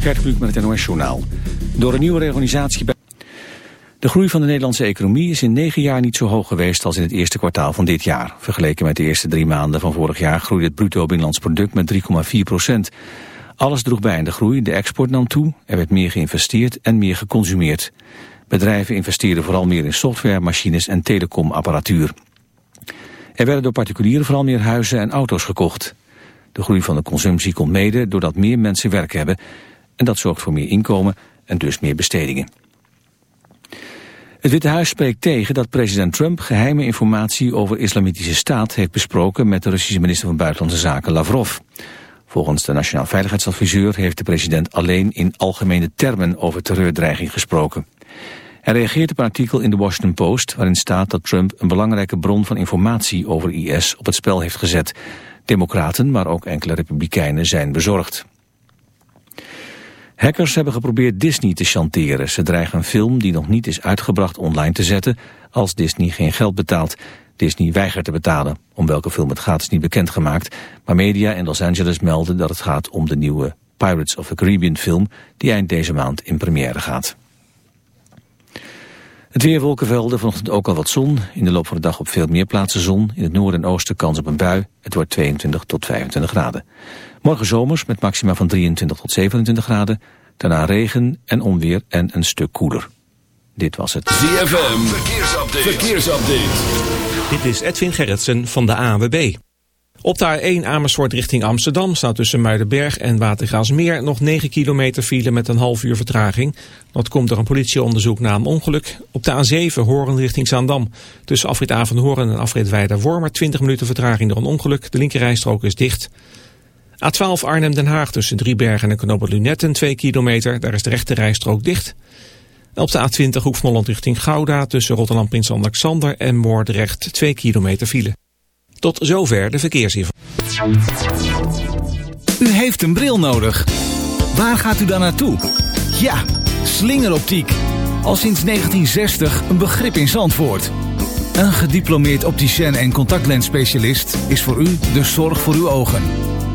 Gert met het NOS Journaal. Door een nieuwe reorganisatie... De groei van de Nederlandse economie is in negen jaar niet zo hoog geweest als in het eerste kwartaal van dit jaar. Vergeleken met de eerste drie maanden van vorig jaar groeide het bruto binnenlands product met 3,4 procent. Alles droeg bij aan de groei, de export nam toe, er werd meer geïnvesteerd en meer geconsumeerd. Bedrijven investeerden vooral meer in software, machines en telecomapparatuur. Er werden door particulieren vooral meer huizen en auto's gekocht. De groei van de consumptie komt mede doordat meer mensen werk hebben en dat zorgt voor meer inkomen en dus meer bestedingen. Het Witte Huis spreekt tegen dat president Trump geheime informatie over islamitische staat heeft besproken met de Russische minister van Buitenlandse Zaken Lavrov. Volgens de Nationaal Veiligheidsadviseur heeft de president alleen in algemene termen over terreurdreiging gesproken. Hij reageert op een artikel in de Washington Post waarin staat dat Trump een belangrijke bron van informatie over IS op het spel heeft gezet. Democraten, maar ook enkele republikeinen zijn bezorgd. Hackers hebben geprobeerd Disney te chanteren. Ze dreigen een film die nog niet is uitgebracht online te zetten als Disney geen geld betaalt. Disney weigert te betalen. Om welke film het gaat is niet bekendgemaakt. Maar media in Los Angeles melden dat het gaat om de nieuwe Pirates of the Caribbean film die eind deze maand in première gaat. Het weer wolkenvelden, vanochtend ook al wat zon. In de loop van de dag op veel meer plaatsen zon. In het noorden en oosten kans op een bui. Het wordt 22 tot 25 graden. Morgen zomers met maxima van 23 tot 27 graden. Daarna regen en onweer en een stuk koeler. Dit was het. ZFM, verkeersupdate. verkeersupdate. Dit is Edwin Gerritsen van de AWB. Op de A1 Amersfoort richting Amsterdam staat tussen Muidenberg en Watergraasmeer nog 9 kilometer file met een half uur vertraging. Dat komt door een politieonderzoek na een ongeluk. Op de A7 Horen richting Zaandam. Tussen afrit A van Horen en afrit Weider-Wormer 20 minuten vertraging door een ongeluk. De linkerrijstrook is dicht. A12 Arnhem-Den Haag tussen Driebergen en Knoppen Lunetten 2 kilometer. Daar is de rechte rijstrook dicht. Op de A20 Hoefmolland richting Gouda tussen Rotterdam-Prins Alexander en Moordrecht 2 kilometer file. Tot zover de verkeersinformatie. U heeft een bril nodig. Waar gaat u dan naartoe? Ja, slingeroptiek. Al sinds 1960 een begrip in Zandvoort. Een gediplomeerd opticien en contactlensspecialist is voor u de zorg voor uw ogen.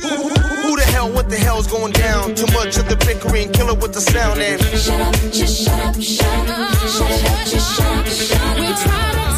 Who, who, who, the hell, what the hell's going down? Too much of the bickering, killer with the sound and. Shut up, just shut up, shut up, shut up, just shut up, shut up. We try to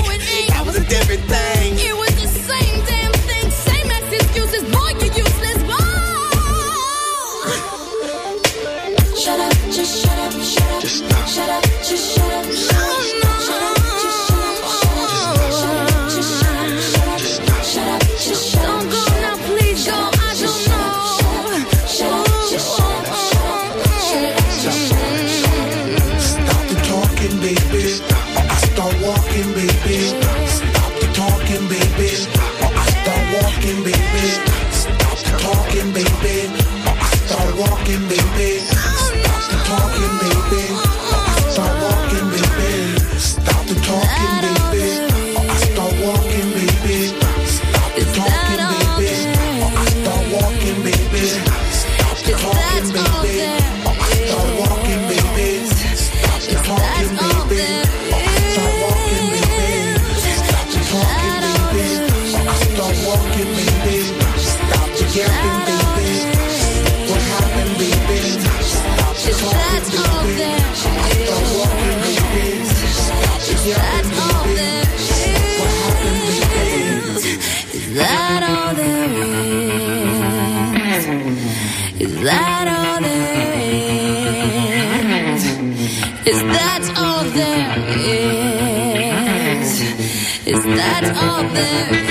No Shine. up. there.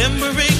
remembering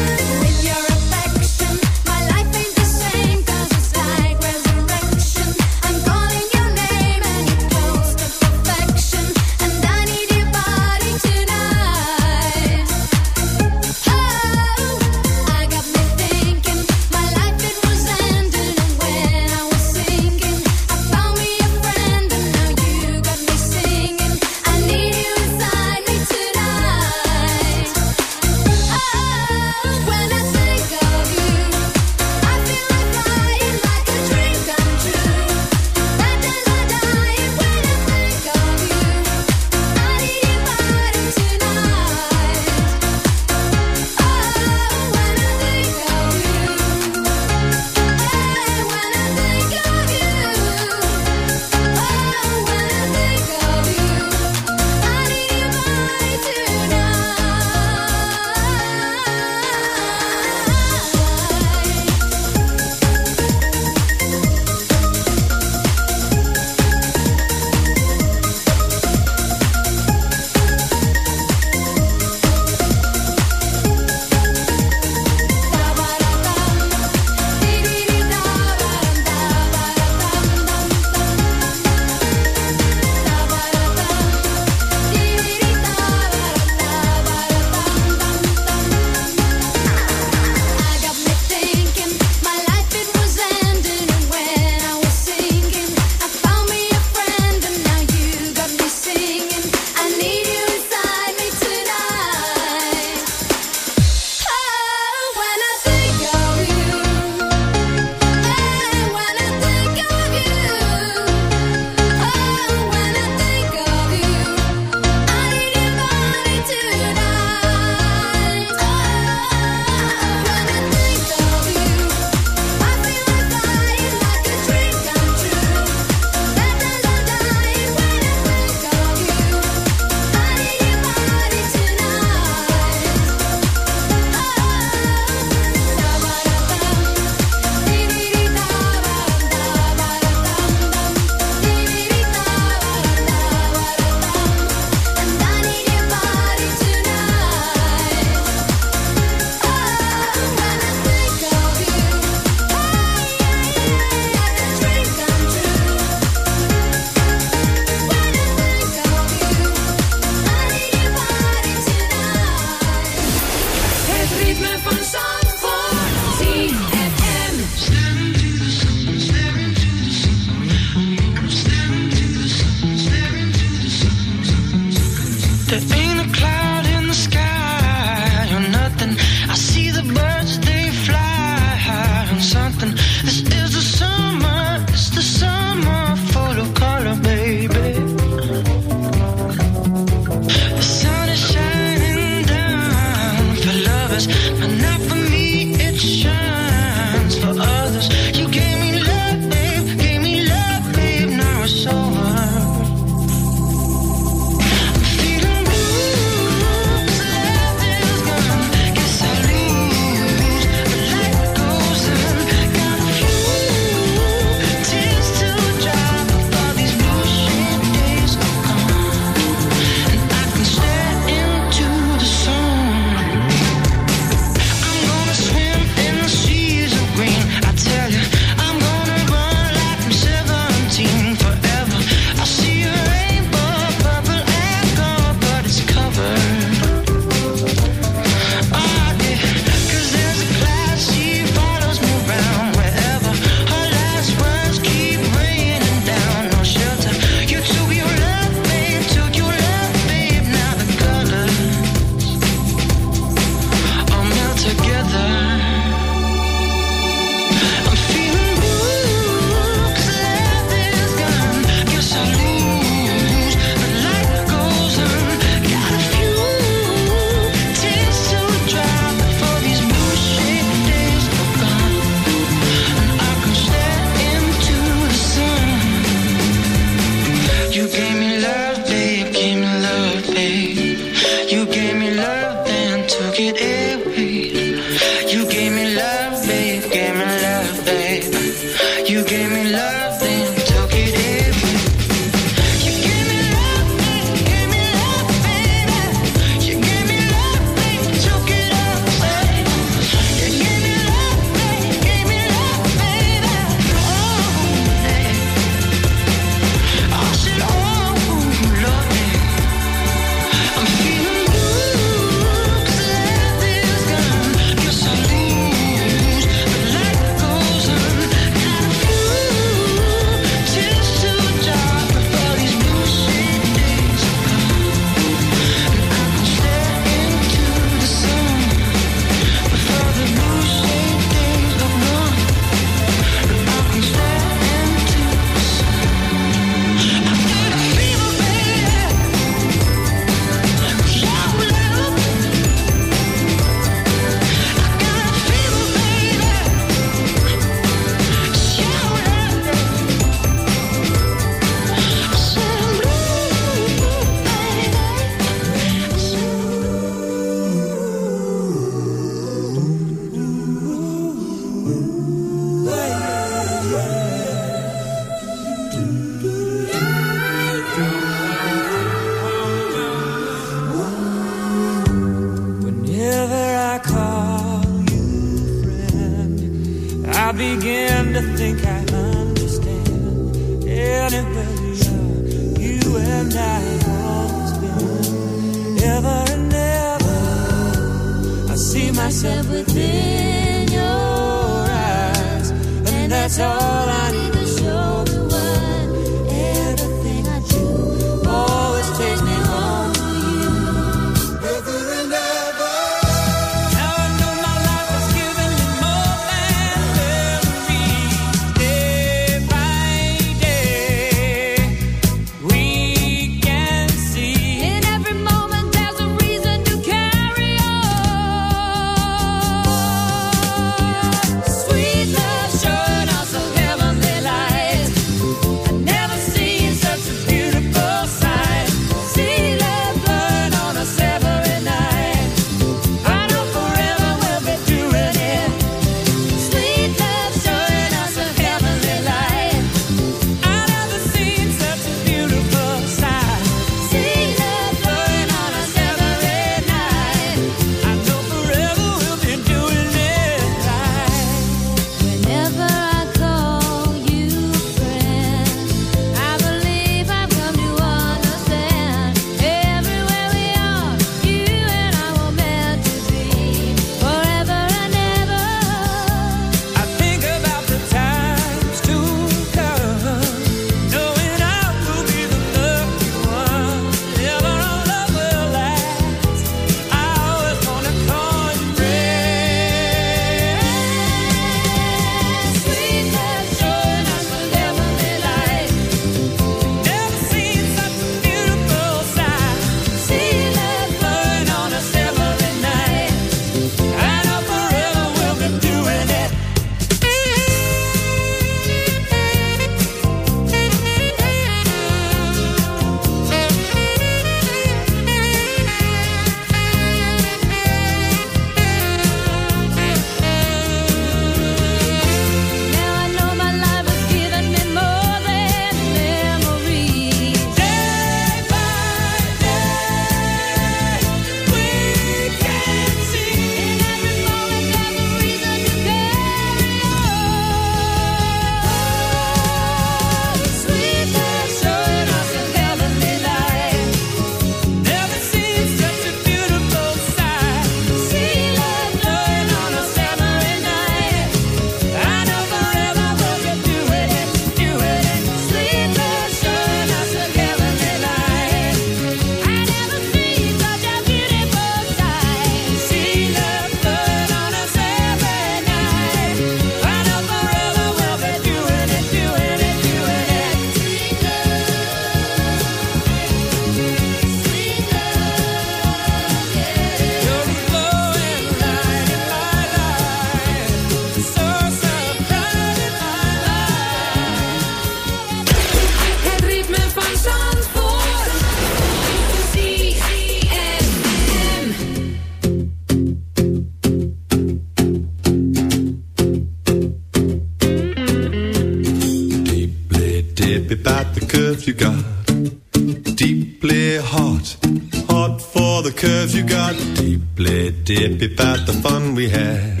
dip about the fun we had.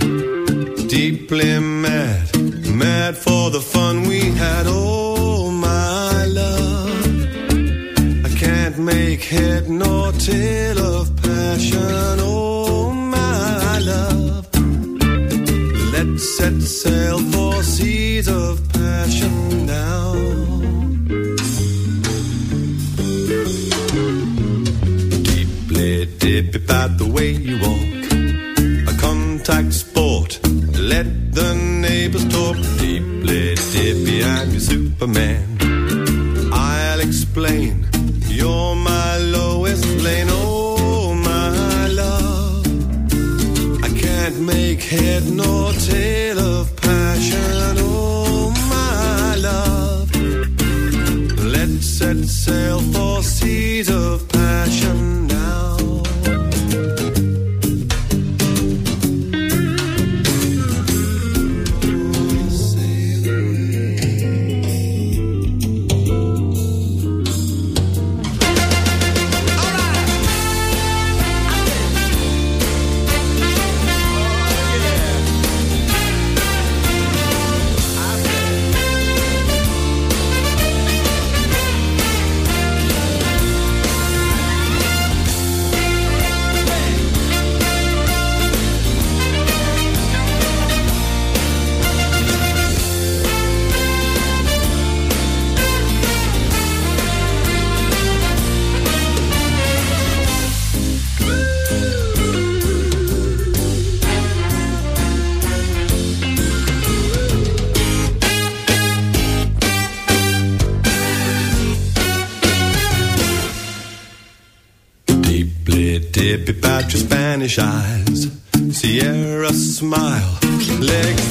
Spanish eyes, Sierra smile, legs.